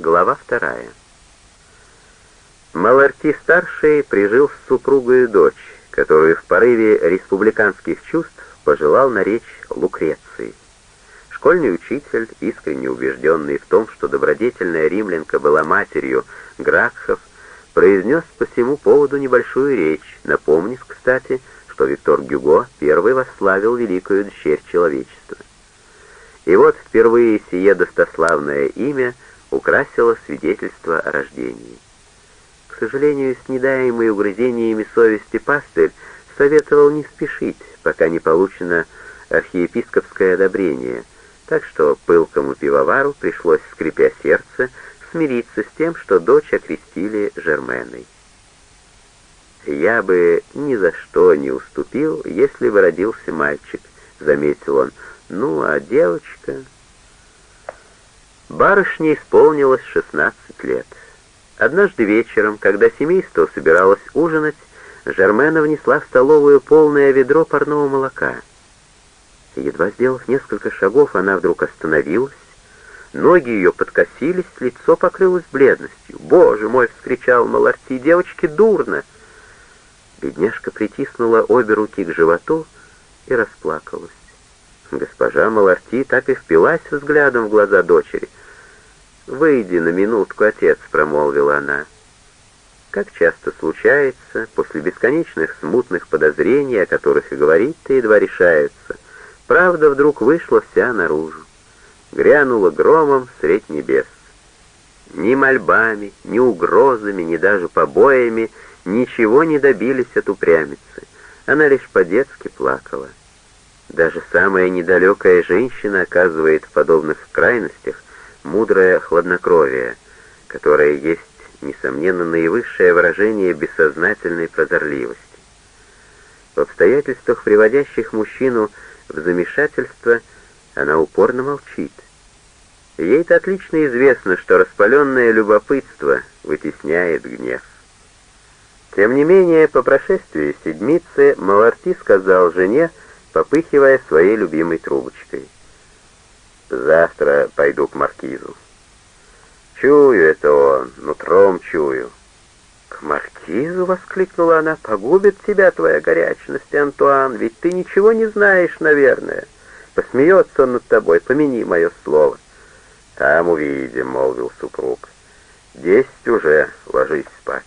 Глава вторая. Маларти-старший прижил с супругой дочь, которую в порыве республиканских чувств пожелал наречь Лукрецией. Школьный учитель, искренне убежденный в том, что добродетельная римлянка была матерью Гракхов, произнес по всему поводу небольшую речь, напомнив, кстати, что Виктор Гюго первый восславил великую дщерь человечества. И вот впервые сие достославное имя украсило свидетельство о рождении. К сожалению, с недаемой угрызениями совести пастырь советовал не спешить, пока не получено архиепископское одобрение, так что пылкому пивовару пришлось, скрипя сердце, смириться с тем, что дочь окрестили Жерменой. «Я бы ни за что не уступил, если бы родился мальчик», — заметил он, — ну, а девочка... Барышне исполнилось 16 лет. Однажды вечером, когда семейство собиралось ужинать, Жермена внесла в столовую полное ведро парного молока. Едва сделав несколько шагов, она вдруг остановилась, ноги ее подкосились, лицо покрылось бледностью. «Боже мой!» — вскричал Маларти, «девочке дурно!» Бедняжка притиснула обе руки к животу и расплакалась. Госпожа Маларти так и впилась взглядом в глаза дочери. «Выйди на минутку, отец», — промолвила она. Как часто случается, после бесконечных смутных подозрений, о которых и говорить-то едва решается, правда вдруг вышла вся наружу. Грянула громом средь небес. Ни мольбами, ни угрозами, ни даже побоями ничего не добились от упрямицы. Она лишь по-детски плакала. Даже самая недалекая женщина оказывает в подобных крайностях мудрое хладнокровие, которое есть, несомненно, наивысшее выражение бессознательной прозорливости. В обстоятельствах, приводящих мужчину в замешательство, она упорно молчит. Ей-то отлично известно, что распаленное любопытство вытесняет гнев. Тем не менее, по прошествии седмицы Маларти сказал жене, попыхивая своей любимой трубочкой. «Завтра пойду к маркизу». «Чую это он, нутром чую». «К маркизу?» — воскликнула она. «Погубит тебя твоя горячность, Антуан, ведь ты ничего не знаешь, наверное. Посмеется он над тобой, помяни мое слово». «Там увидим», — молвил супруг. «Десять уже, ложись спать».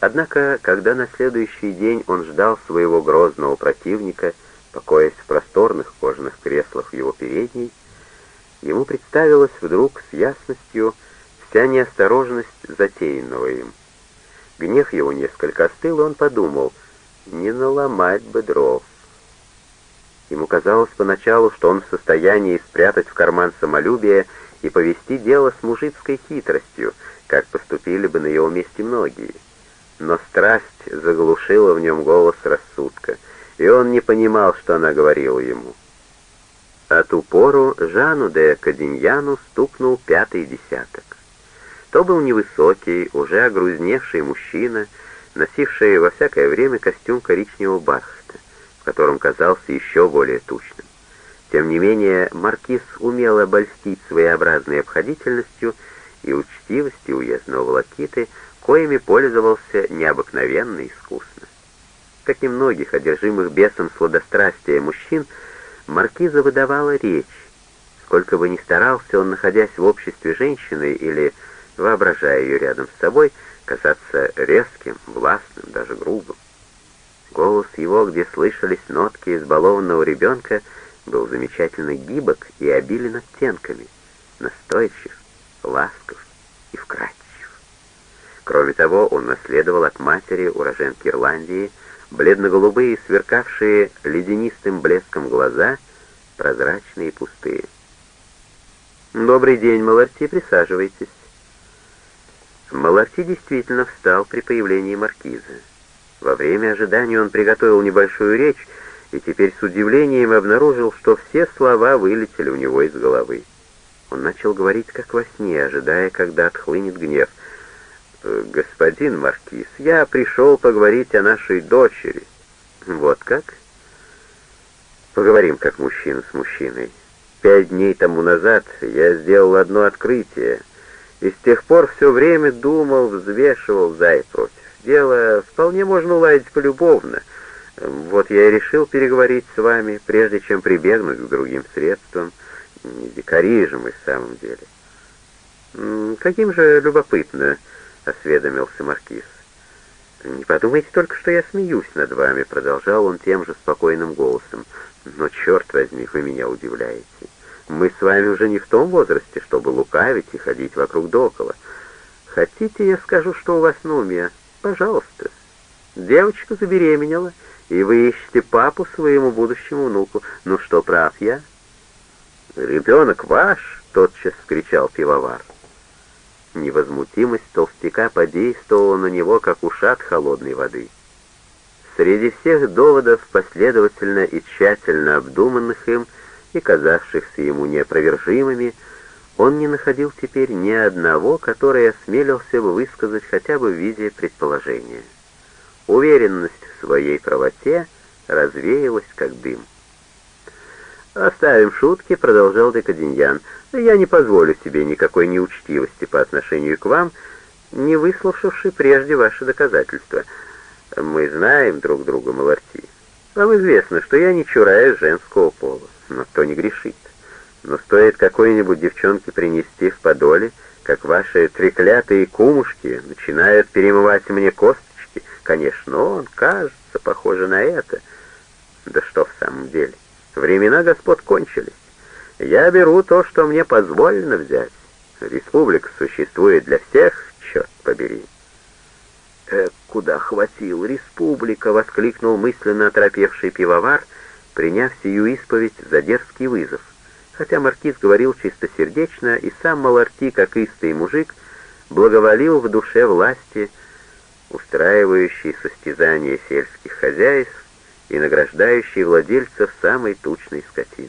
Однако, когда на следующий день он ждал своего грозного противника, покоясь в креслах его передней, ему представилась вдруг с ясностью вся неосторожность затеянного им. Гнев его несколько остыл, и он подумал, не наломать бы дров. Ему казалось поначалу, что он в состоянии спрятать в карман самолюбие и повести дело с мужицкой хитростью, как поступили бы на его месте многие но страсть заглушила в нем голос рассудка, и он не понимал, что она говорила ему. А ту пору Жану де Каденьяну стукнул пятый десяток. То был невысокий, уже огрузневший мужчина, носивший во всякое время костюм коричневого бархата, в котором казался еще более тучным. Тем не менее, маркиз умел обольстить своеобразной обходительностью и учтивостью уездного волокиты, коими пользовался необыкновенно искусно. Как и многих одержимых бесом сладострастия мужчин, маркиза выдавала речь. Сколько бы ни старался он, находясь в обществе женщины или воображая ее рядом с собой, казаться резким, властным, даже грубым. Голос его, где слышались нотки избалованного ребенка, был замечательно гибок и обилен оттенками, настойчив, ласков и вкрадчив. Кроме того, он наследовал от матери, уроженки Ирландии, бледно-голубые, сверкавшие ледянистым блеском глаза, прозрачные и пустые. «Добрый день, Маларти, присаживайтесь». Маларти действительно встал при появлении маркиза. Во время ожидания он приготовил небольшую речь и теперь с удивлением обнаружил, что все слова вылетели у него из головы. Он начал говорить как во сне, ожидая, когда отхлынет гнев — «Господин Маркиз, я пришел поговорить о нашей дочери». «Вот как?» «Поговорим как мужчина с мужчиной. Пять дней тому назад я сделал одно открытие, И с тех пор все время думал, взвешивал за и против. Дело вполне можно уладить полюбовно. Вот я и решил переговорить с вами, прежде чем прибегнуть к другим средствам. Не дикари же мы в самом деле. Каким же любопытно, — осведомился Маркиз. «Не подумайте только, что я смеюсь над вами», — продолжал он тем же спокойным голосом. «Но, черт возьми, вы меня удивляете. Мы с вами уже не в том возрасте, чтобы лукавить и ходить вокруг да около. Хотите, я скажу, что у вас на уме? Пожалуйста. Девочка забеременела, и вы ищете папу своему будущему внуку. Ну что, прав я?» «Ребенок ваш!» — тотчас вскричал пивовар. Невозмутимость толстяка подействовала на него, как ушат холодной воды. Среди всех доводов, последовательно и тщательно обдуманных им и казавшихся ему неопровержимыми, он не находил теперь ни одного, который осмелился бы высказать хотя бы в виде предположения. Уверенность в своей правоте развеялась, как дым. «Оставим шутки», — продолжал Декаденьян. «Я не позволю себе никакой неучтивости по отношению к вам, не выслушавши прежде ваши доказательства. Мы знаем друг друга, Маларти. Вам известно, что я не чураю женского пола, но кто не грешит. Но стоит какой-нибудь девчонке принести в подоле, как ваши треклятые кумушки начинают перемывать мне косточки, конечно, он, кажется, похоже на это. Да что в самом деле? Времена господ кончились. Я беру то, что мне позволено взять. Республика существует для всех, черт побери. «Э, куда хватил республика!» — воскликнул мысленно оторопевший пивовар, приняв сию исповедь за дерзкий вызов. Хотя маркиз говорил чистосердечно, и сам Маларти, как истый мужик, благоволил в душе власти, устраивающей состязания сельских хозяйств и награждающий владельцев самой тучной скотиной.